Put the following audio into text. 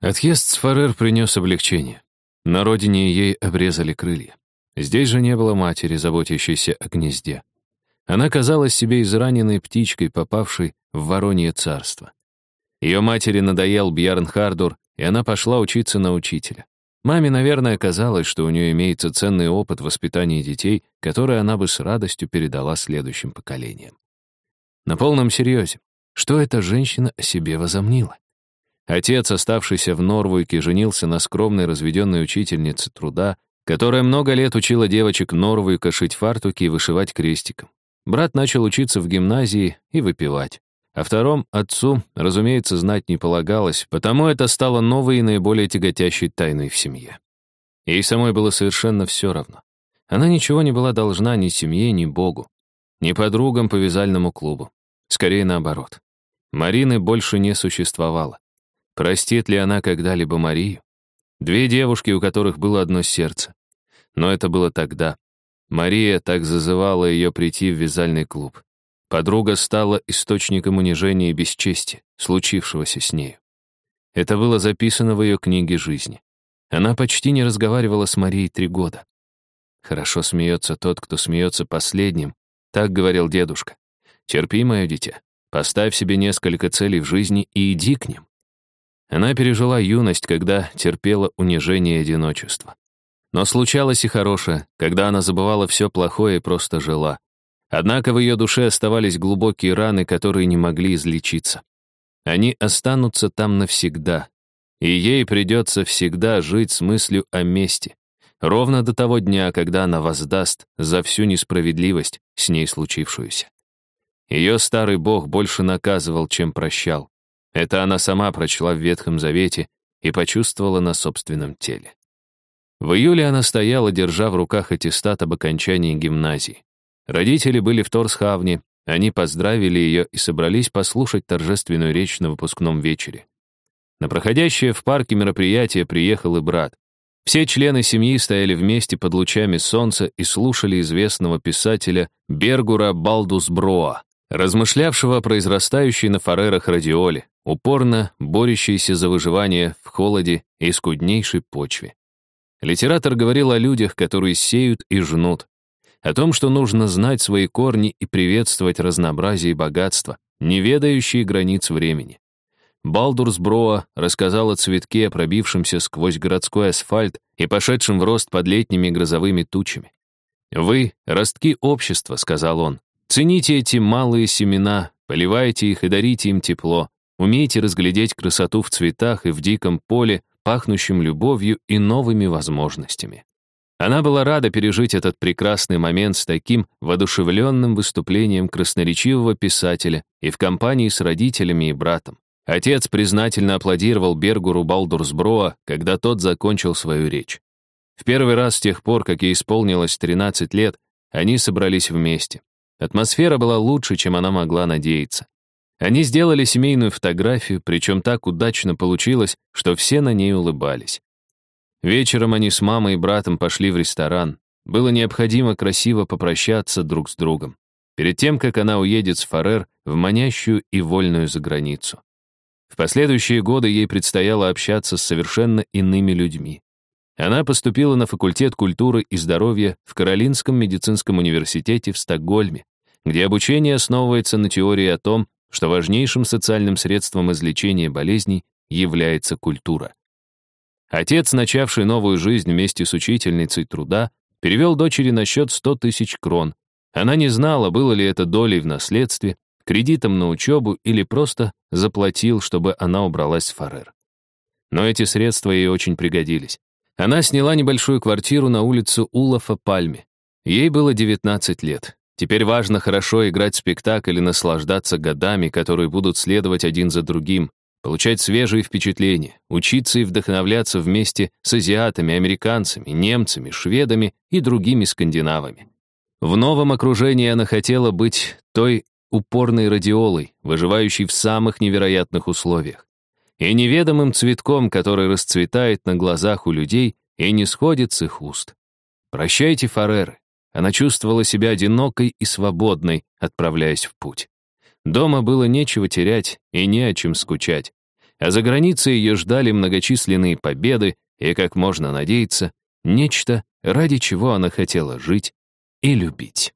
Отъезд с Фарер принес облегчение. На родине ей обрезали крылья. Здесь же не было матери, заботящейся о гнезде. Она казалась себе израненной птичкой, попавшей в воронье царство. Ее матери надоел Бьярн Хардур, и она пошла учиться на учителя. Маме, наверное, казалось, что у нее имеется ценный опыт воспитания детей, который она бы с радостью передала следующим поколениям. На полном серьезе, что эта женщина о себе возомнила? Отец, оставшийся в Норвуйке, женился на скромной разведенной учительнице труда, которая много лет учила девочек Норвуйка шить фартуки и вышивать крестиком. Брат начал учиться в гимназии и выпивать. О втором отцу, разумеется, знать не полагалось, потому это стало новой и наиболее тяготящей тайной в семье. Ей самой было совершенно все равно. Она ничего не была должна ни семье, ни Богу, ни подругам по вязальному клубу. Скорее наоборот. Марины больше не существовало. Простит ли она когда-либо Марию? Две девушки, у которых было одно сердце. Но это было тогда. Мария так зазывала ее прийти в вязальный клуб. Подруга стала источником унижения и бесчестия, случившегося с нею. Это было записано в ее книге жизни. Она почти не разговаривала с Марией три года. «Хорошо смеется тот, кто смеется последним», — так говорил дедушка. «Терпи, мое дитя, поставь себе несколько целей в жизни и иди к ним». Она пережила юность, когда терпела унижение и одиночество. Но случалось и хорошее, когда она забывала все плохое и просто жила. Однако в ее душе оставались глубокие раны, которые не могли излечиться. Они останутся там навсегда, и ей придется всегда жить с мыслью о мести, ровно до того дня, когда она воздаст за всю несправедливость, с ней случившуюся. Ее старый бог больше наказывал, чем прощал. Это она сама прочла в Ветхом Завете и почувствовала на собственном теле. В июле она стояла, держа в руках аттестат об окончании гимназии. Родители были в Торсхавне, они поздравили ее и собрались послушать торжественную речь на выпускном вечере. На проходящее в парке мероприятие приехал и брат. Все члены семьи стояли вместе под лучами солнца и слушали известного писателя Бергура Балдусброа, размышлявшего о произрастающей на фарерах радиоле, упорно борющейся за выживание в холоде и скуднейшей почве. Литератор говорил о людях, которые сеют и жнут, о том, что нужно знать свои корни и приветствовать разнообразие и богатство, не ведающие границ времени. Балдурсброа рассказал о цветке, пробившемся сквозь городской асфальт и пошедшем в рост под летними грозовыми тучами. «Вы — ростки общества», — сказал он. «Цените эти малые семена, поливайте их и дарите им тепло. Умейте разглядеть красоту в цветах и в диком поле, пахнущем любовью и новыми возможностями». Она была рада пережить этот прекрасный момент с таким воодушевленным выступлением красноречивого писателя и в компании с родителями и братом. Отец признательно аплодировал Бергуру Балдурсброа, когда тот закончил свою речь. В первый раз с тех пор, как ей исполнилось 13 лет, они собрались вместе. Атмосфера была лучше, чем она могла надеяться. Они сделали семейную фотографию, причем так удачно получилось, что все на ней улыбались. Вечером они с мамой и братом пошли в ресторан. Было необходимо красиво попрощаться друг с другом. Перед тем, как она уедет с Фарер в манящую и вольную заграницу. В последующие годы ей предстояло общаться с совершенно иными людьми. Она поступила на факультет культуры и здоровья в Каролинском медицинском университете в Стокгольме, где обучение основывается на теории о том, что важнейшим социальным средством излечения болезней является культура. Отец, начавший новую жизнь вместе с учительницей труда, перевел дочери на счет 100 тысяч крон. Она не знала, было ли это долей в наследстве, кредитом на учебу или просто заплатил, чтобы она убралась в Фарер. Но эти средства ей очень пригодились. Она сняла небольшую квартиру на улицу Улафа Пальме. Ей было 19 лет. Теперь важно хорошо играть спектакль и наслаждаться годами, которые будут следовать один за другим, получать свежие впечатления, учиться и вдохновляться вместе с азиатами, американцами, немцами, шведами и другими скандинавами. В новом окружении она хотела быть той упорной радиолой, выживающей в самых невероятных условиях, и неведомым цветком, который расцветает на глазах у людей и не сходит с их уст. Прощайте, Фареры. Она чувствовала себя одинокой и свободной, отправляясь в путь. Дома было нечего терять и не о чем скучать. а за границей ее ждали многочисленные победы и, как можно надеяться, нечто, ради чего она хотела жить и любить.